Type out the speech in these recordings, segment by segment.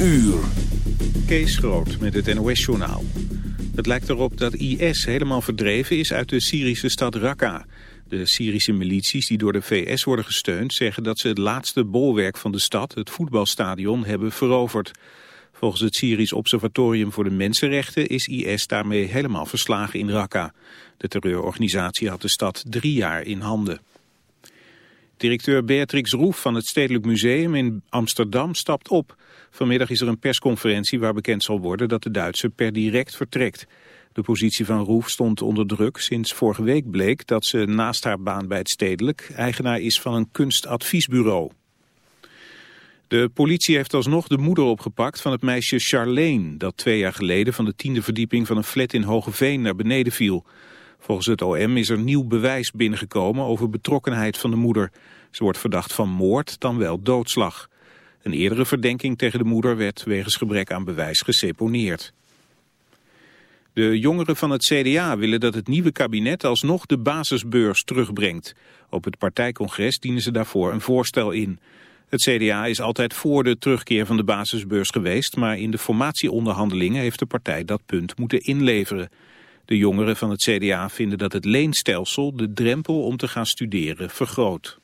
Uur. Kees Groot met het NOS-journaal. Het lijkt erop dat IS helemaal verdreven is uit de Syrische stad Raqqa. De Syrische milities die door de VS worden gesteund... zeggen dat ze het laatste bolwerk van de stad, het voetbalstadion, hebben veroverd. Volgens het Syrisch Observatorium voor de Mensenrechten... is IS daarmee helemaal verslagen in Raqqa. De terreurorganisatie had de stad drie jaar in handen. Directeur Beatrix Roef van het Stedelijk Museum in Amsterdam stapt op. Vanmiddag is er een persconferentie waar bekend zal worden dat de Duitse per direct vertrekt. De positie van Roef stond onder druk sinds vorige week bleek dat ze naast haar baan bij het Stedelijk eigenaar is van een kunstadviesbureau. De politie heeft alsnog de moeder opgepakt van het meisje Charlene... dat twee jaar geleden van de tiende verdieping van een flat in Hogeveen naar beneden viel. Volgens het OM is er nieuw bewijs binnengekomen over betrokkenheid van de moeder. Ze wordt verdacht van moord, dan wel doodslag. Een eerdere verdenking tegen de moeder werd wegens gebrek aan bewijs geseponeerd. De jongeren van het CDA willen dat het nieuwe kabinet alsnog de basisbeurs terugbrengt. Op het partijcongres dienen ze daarvoor een voorstel in. Het CDA is altijd voor de terugkeer van de basisbeurs geweest, maar in de formatieonderhandelingen heeft de partij dat punt moeten inleveren. De jongeren van het CDA vinden dat het leenstelsel de drempel om te gaan studeren vergroot.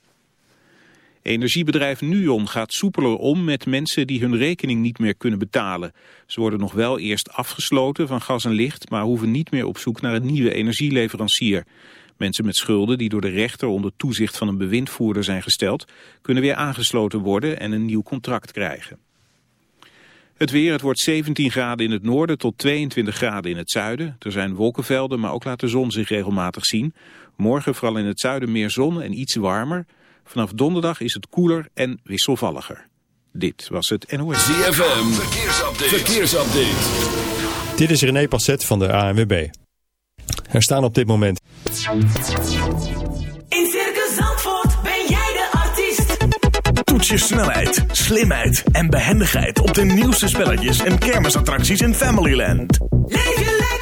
Energiebedrijf Nuon gaat soepeler om met mensen die hun rekening niet meer kunnen betalen. Ze worden nog wel eerst afgesloten van gas en licht, maar hoeven niet meer op zoek naar een nieuwe energieleverancier. Mensen met schulden die door de rechter onder toezicht van een bewindvoerder zijn gesteld, kunnen weer aangesloten worden en een nieuw contract krijgen. Het weer, het wordt 17 graden in het noorden tot 22 graden in het zuiden. Er zijn wolkenvelden, maar ook laat de zon zich regelmatig zien. Morgen vooral in het zuiden meer zon en iets warmer. Vanaf donderdag is het koeler en wisselvalliger. Dit was het NOS. ZFM, verkeersupdate. verkeersupdate. Dit is René Passet van de ANWB. Er staan op dit moment... In Circus Zandvoort ben jij de artiest. Toets je snelheid, slimheid en behendigheid op de nieuwste spelletjes en kermisattracties in Familyland. Leef je lekker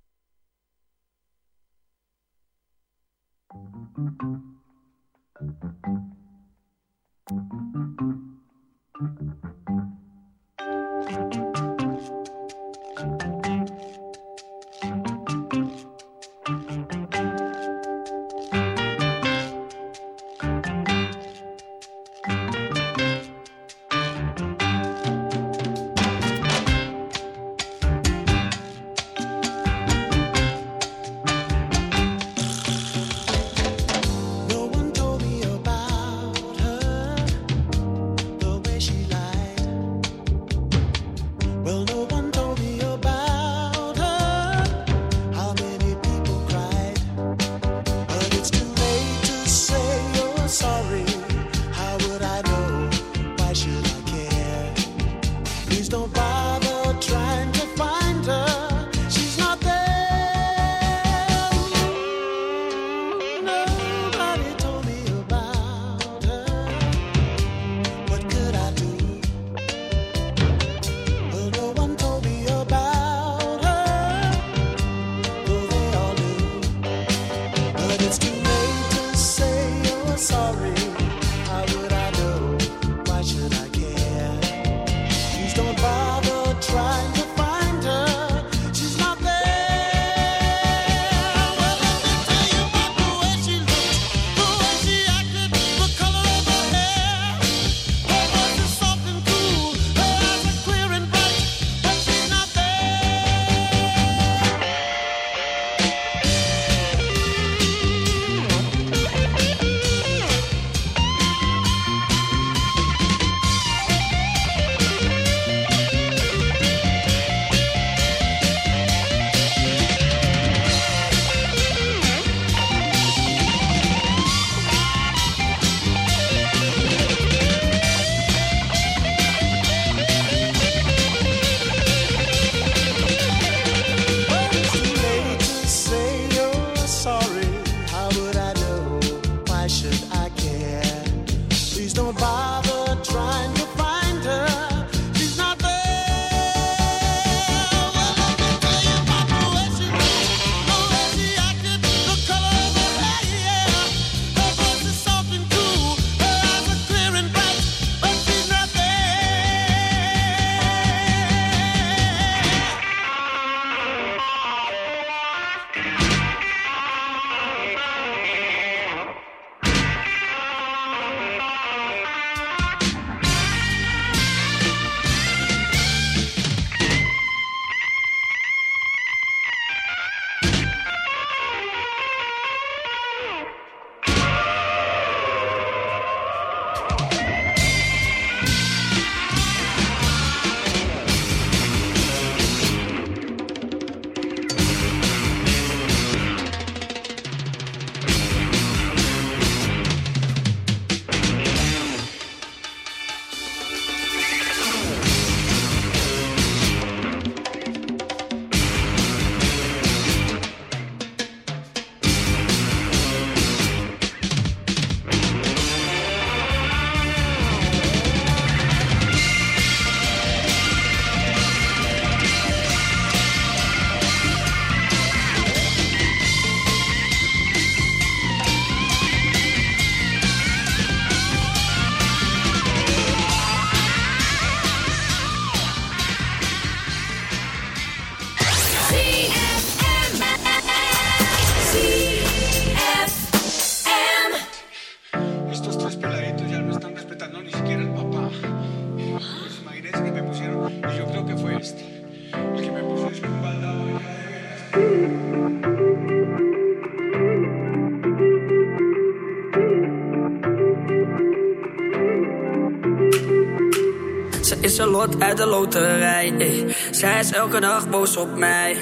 Loterij. ey. Zij is elke dag boos op mij.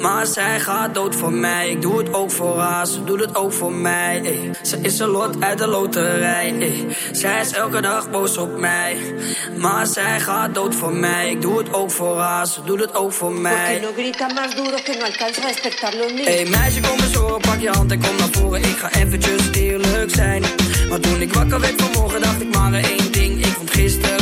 Maar zij gaat dood voor mij. Ik doe het ook voor haar, ze doet het ook voor mij. ey. Ze is een lot uit de loterij. ey. Zij is elke dag boos op mij. Maar zij gaat dood voor mij. Ik doe het ook voor haar, ze doet het ook voor mij. no grita más duro que no alcanza a? Hey meisje, kom eens horen, pak je hand en kom naar voren. Ik ga eventjes eerlijk zijn. Maar toen ik wakker werd vanmorgen, dacht ik maar één ding. Ik vond gisteravond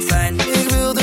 fijn. Ik wil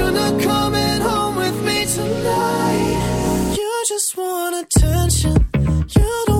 you're not coming home with me tonight. You just want attention. You don't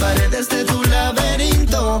Paredes de tu laberinto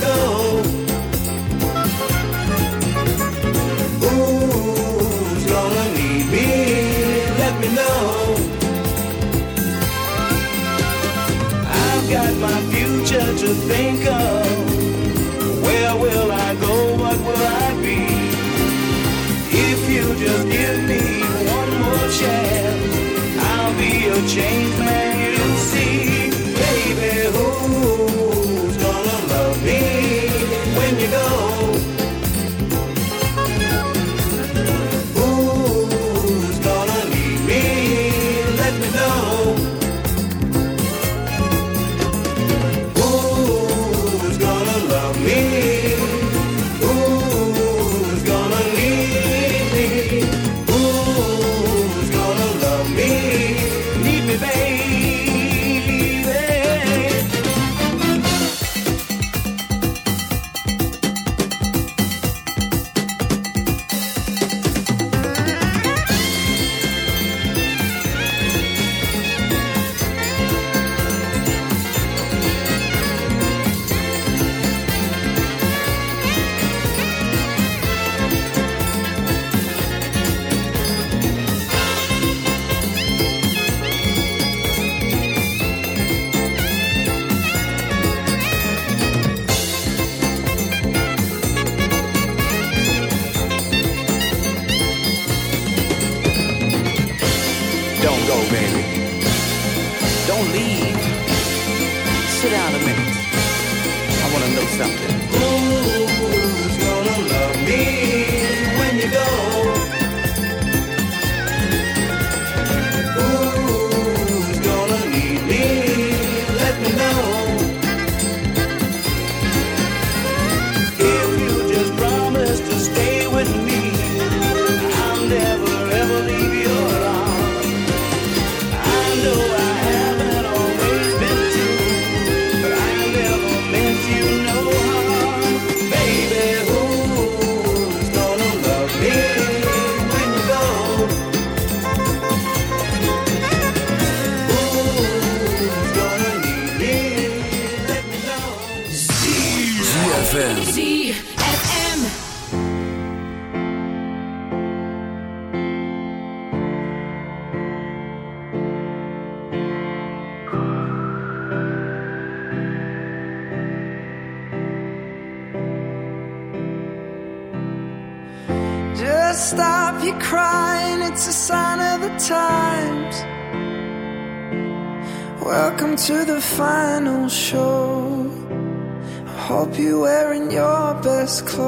Go? close.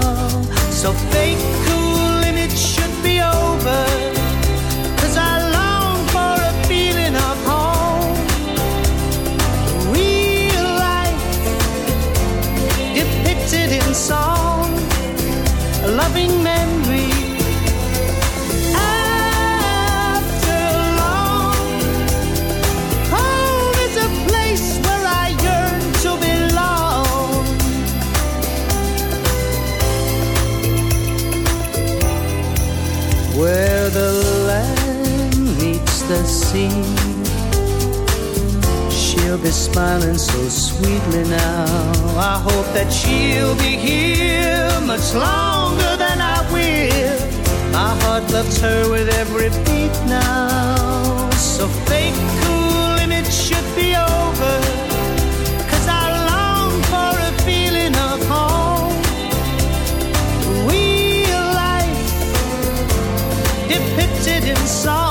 So fake cool image should be over. Cause I long for a feeling of home. Real life depicted in song. A loving memory. Where the land meets the sea, she'll be smiling so sweetly now. I hope that she'll be here much longer than I will. My heart loves her with every beat now. So fake cool image should be over. virgin.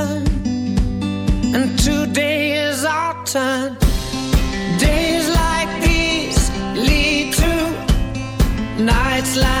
Our turn. Days like these lead to nights like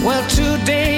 Well, today